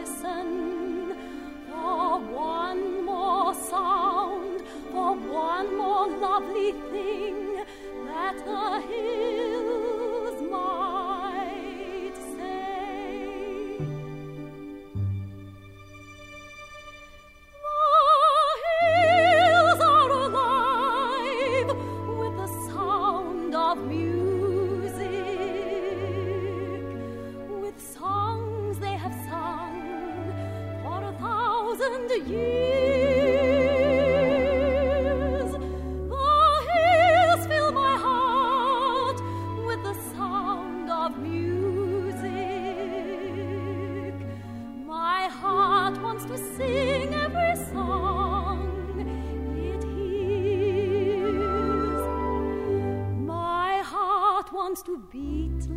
listen for one more sound, for one more lovely thing that the hills might say. The hills are alive with the sound of music,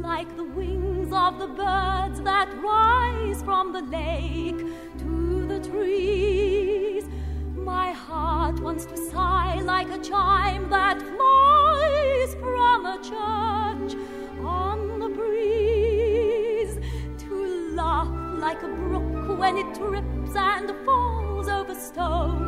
like the wings of the birds that rise from the lake wants to sigh like a chime that flies from a church on the breeze. To laugh like a brook when it trips and falls over stones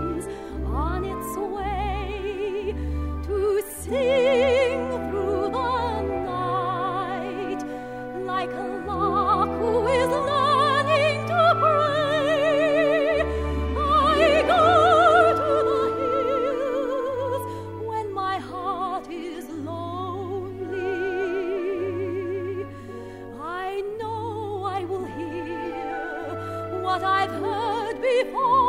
what I've heard before.